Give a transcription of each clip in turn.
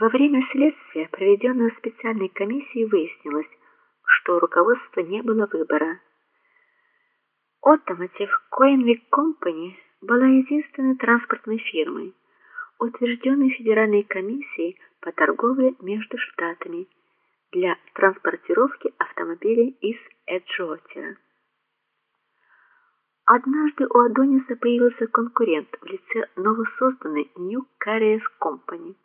Во время следствия, проведенного специальной комиссией, выяснилось, что у руководства не было выбора. Automotive Coinwick Company была единственной транспортной фирмой, утвержденной Федеральной комиссией по торговле между штатами для транспортировки автомобилей из Эджиотера. Однажды у Адониса появился конкурент в лице новосозданной New Carriers Company,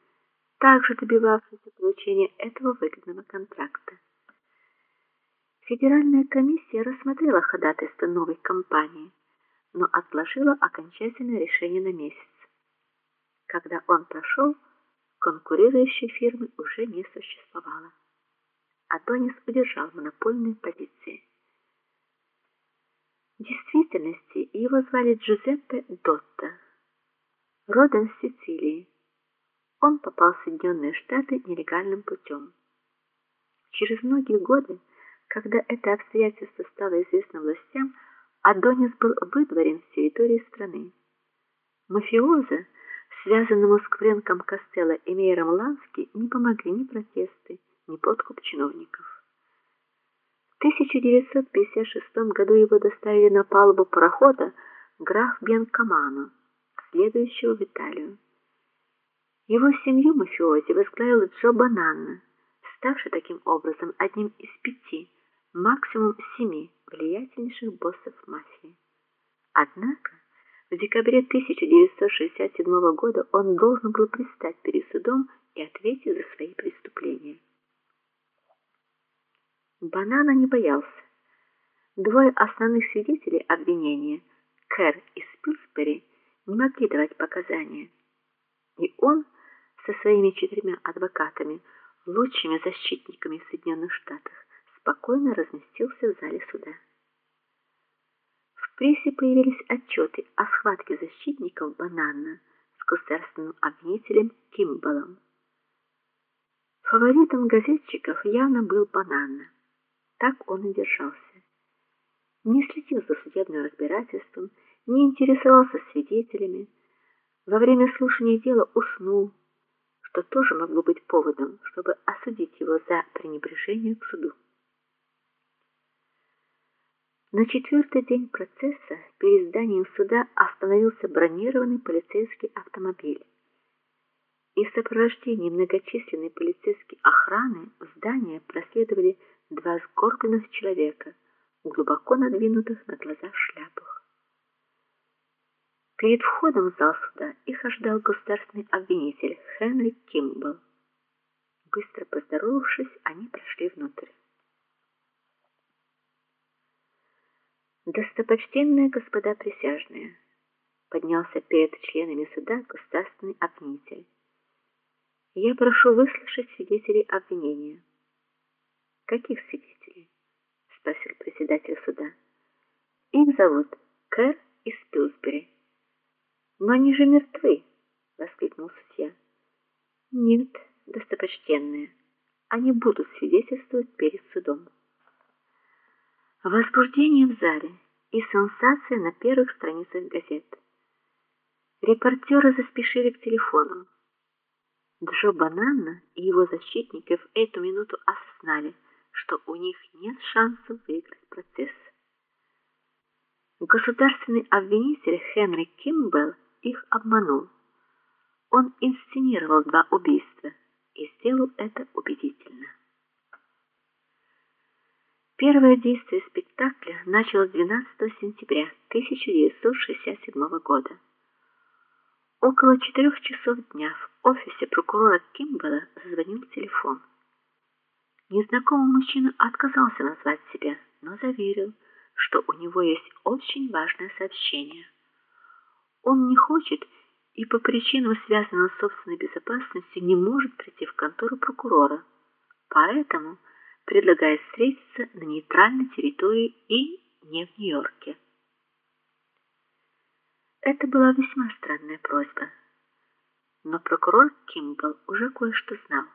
также добивавшийся получения этого выгодного контракта. Федеральная комиссия рассмотрела ходатайство новой компании, но отложила окончательное решение на месяц. Когда он прошел, конкурирующей фирмы уже не существовало. Адонис удержал монопольные позиции. В действительности его звали Джузеппе Дотта. Родом с Сицилии. Он попал в Соединенные Штаты нелегальным путем. Через многие годы, когда это обстоятельство стало известно властям, Адонис был выдворен с территории страны. Мафиоза, связанному с Квренком Костелло и Мейером Лански, не помогли ни протесты, ни подкуп чиновников. 1956 году его доставили на палубу парохода граф Бенкамано, следующего в Италию. Его семью мафиози возглавил Джо Бананна, ставший таким образом одним из пяти, максимум семи влиятельнейших боссов мафии. Однако в декабре 1967 года он должен был предстать перед судом и ответить за свои преступления. Банана не боялся. Двое основных свидетелей обвинения, Кэр и Спилсбери, не могли давать показания. И он со своими четырьмя адвокатами, лучшими защитниками в Соединенных Штатах, спокойно разместился в зале суда. В прессе появились отчеты о схватке защитников Банана с государственным обвинителем Кимбалом. Фаворитом газетчиков явно был Банана. Так он и держался. Не следил за судебным разбирательством, не интересовался свидетелями. Во время слушания дела уснул, что тоже могло быть поводом, чтобы осудить его за пренебрежение к суду. На четвертый день процесса перед зданием суда остановился бронированный полицейский автомобиль. И в сопровождении многочисленной полицейской охраны в здание проследовали два сгорбленных человека, глубоко надвинутых на глаза шляпах. Перед входом в зал суда их ожидал государственный обвинитель Хенри Кимбл. Быстро поздоровавшись, они прошли внутрь. Достопочтенные господа присяжные, поднялся перед членами суда государственный обвинитель. Я прошу выслушать свидетелей обвинения. Каких свидетелей? спросил председатель суда. Их зовут Кэр и Спилсбери. Но они же мертвы, воскликнул судья. Нет, достопочтенные. Они будут свидетельствовать перед судом. Возбуждение в зале и сенсация на первых страницах газет. Репортеры заспешили к телефону. Джо Банана и его защитники в эту минуту осознали, что у них нет шансов выиграть процесс. Государственный обвинитель Хенри Кимбл их обманул. Он инсценировал два убийства и сделал это убедительно. Первое действие спектакля началось 12 сентября 1967 года. Около четырех часов дня в офисе прокурора Кимбела зазвонил телефон. Незнакомый мужчина отказался назвать себя, но заверил, что у него есть очень важное сообщение. Он не хочет и по причинам, связанным с собственной безопасностью, не может прийти в контору прокурора. Поэтому предлагает встретиться на нейтральной территории и не в Нью-Йорке. Это была весьма странная просьба. Но прокурор Кимбл уже кое-что знал.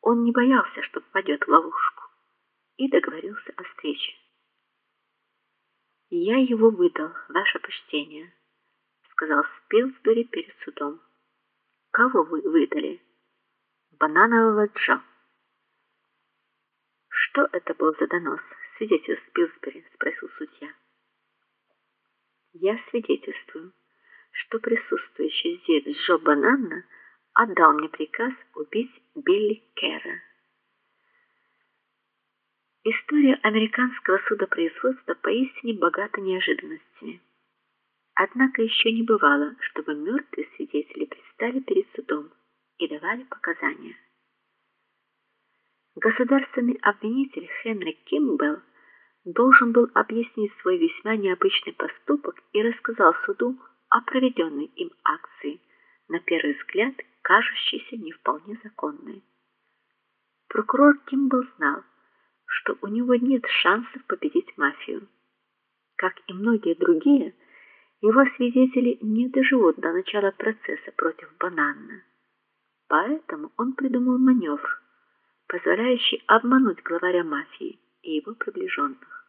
Он не боялся, что попадет в ловушку, и договорился о встрече. Я его выдал, ваше почтение, сказал Спилсбери перед судом. Кого вы выдали? бананового Джо. Что это был за донос? Свидетель Спилсбери, спросил судья. Я свидетельствую, что присутствующий здесь Джо Банана отдал мне приказ убить Билли Кера. История американского судопроизводства поистине богата неожиданностями. Однако еще не бывало, чтобы мертвые свидетели предстали перед судом и давали показания. Государственный обвинитель Хенри Кимбелл должен был объяснить свой весьма необычный поступок и рассказал суду о проведенной им акции, на первый взгляд кажущейся не вполне законной. Прокурор Кимбелл знал, что у него нет шансов победить мафию. Как и многие другие, его свидетели не доживут до начала процесса против Банана. Поэтому он придумал маневр, позволяющий обмануть главаря мафии и его приближенных.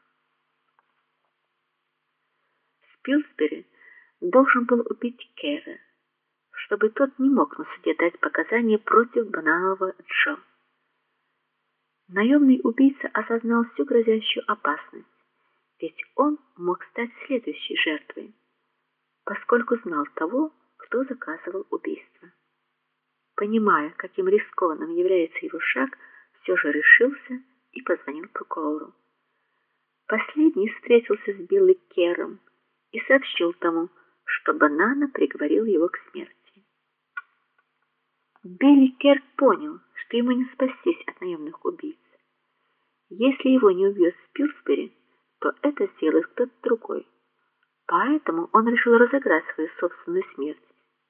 Спилсбери должен был убить Кера, чтобы тот не мог на суде дать показания против бананового Джо. Наемный убийца осознал всю грозящую опасность, ведь он мог стать следующей жертвой, поскольку знал того, кто заказывал убийство. Понимая, каким рискованным является его шаг, все же решился и позвонил прокурору. Последний встретился с Билли Кером и сообщил тому, что Банана приговорил его к смерти. Билли Кер понял, что ему не спастись от наемных убийц. Если его не убьет Спилсбери, то это сделает кто-то другой. Поэтому он решил разыграть свою собственную смерть,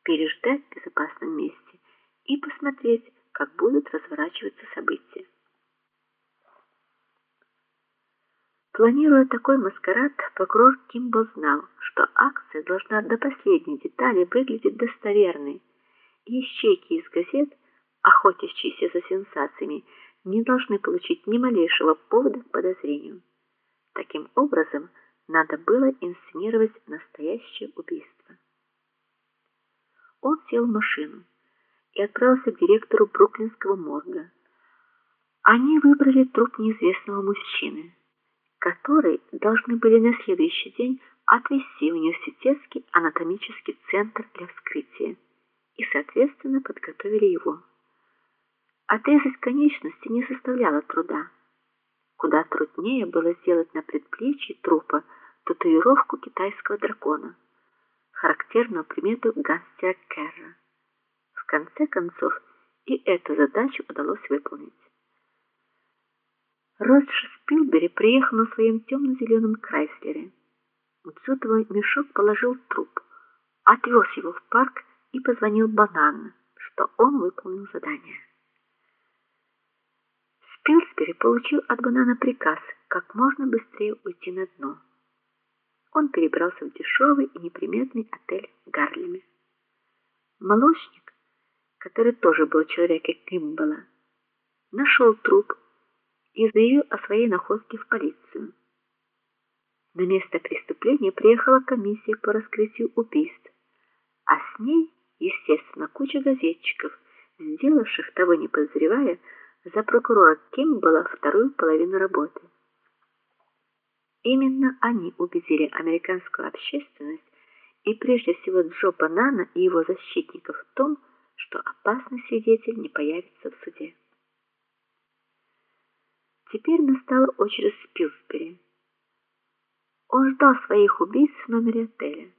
переждать в безопасном месте и посмотреть, как будут разворачиваться события. Планируя такой маскарад, прокурор Кимбл знал, что акция должна до последней детали выглядеть достоверной, и ищейки из газет, охотящиеся за сенсациями, не должны получить ни малейшего повода к подозрению. Таким образом, надо было инсценировать настоящее убийство. Он сел в машину и отправился к директору Бруклинского морга. Они выбрали труп неизвестного мужчины которые должны были на следующий день отвезти в университетский анатомический центр для вскрытия и, соответственно, подготовили его. Отрезать конечности не составляло труда. Куда труднее было сделать на предплечье трупа татуировку китайского дракона, характерную примету гангстера Керра. В конце концов, и эту задачу удалось выполнить. Ротш Спилбери приехал на своем темно зеленом Крайслере. Дзотовый мешок положил труп, отвез его в парк и позвонил Банану, что он выполнил задание. Спилсбери получил от Банана приказ как можно быстрее уйти на дно. Он перебрался в дешевый и неприметный отель Гарлеме. Молочник, который тоже был человеком Кимбала, нашел труп и заявил о своей находке в полицию. На место преступления приехала комиссия по раскрытию убийств, а с ней, естественно, куча газетчиков, сделавших того не подозревая, за прокурора Кимбала вторую половину работы. Именно они убедили американскую общественность и прежде всего Джо Банана и его защитников в том, что опасный свидетель не появится в суде. Теперь настала очередь Спилсбери. Он ждал своих убийц в номере отеля.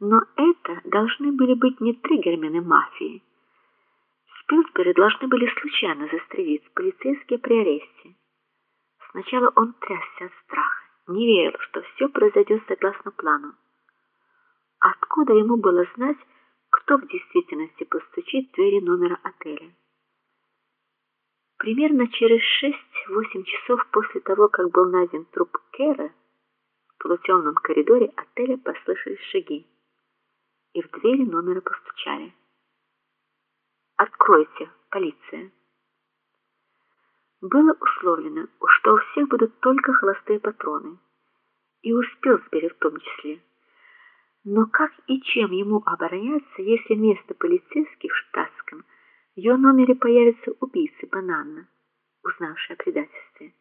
Но это должны были быть не триггермены мафии. Спилсбери должны были случайно застрелить полицейские при аресте. Сначала он трясся от страха, не верил, что все произойдет согласно плану. Откуда ему было знать, кто в действительности постучит в двери номера отеля? Примерно через 6-8 часов после того, как был найден труп Кера, в полутемном коридоре отеля послышались шаги, и в двери номера постучали. "Откройте, полиция". Было условлено, что у всех будут только холостые патроны, и успел Спилсбери в том числе. Но как и чем ему обороняться, если вместо полицейских в штатском ее номере появится убийца Банана, узнавший о предательстве.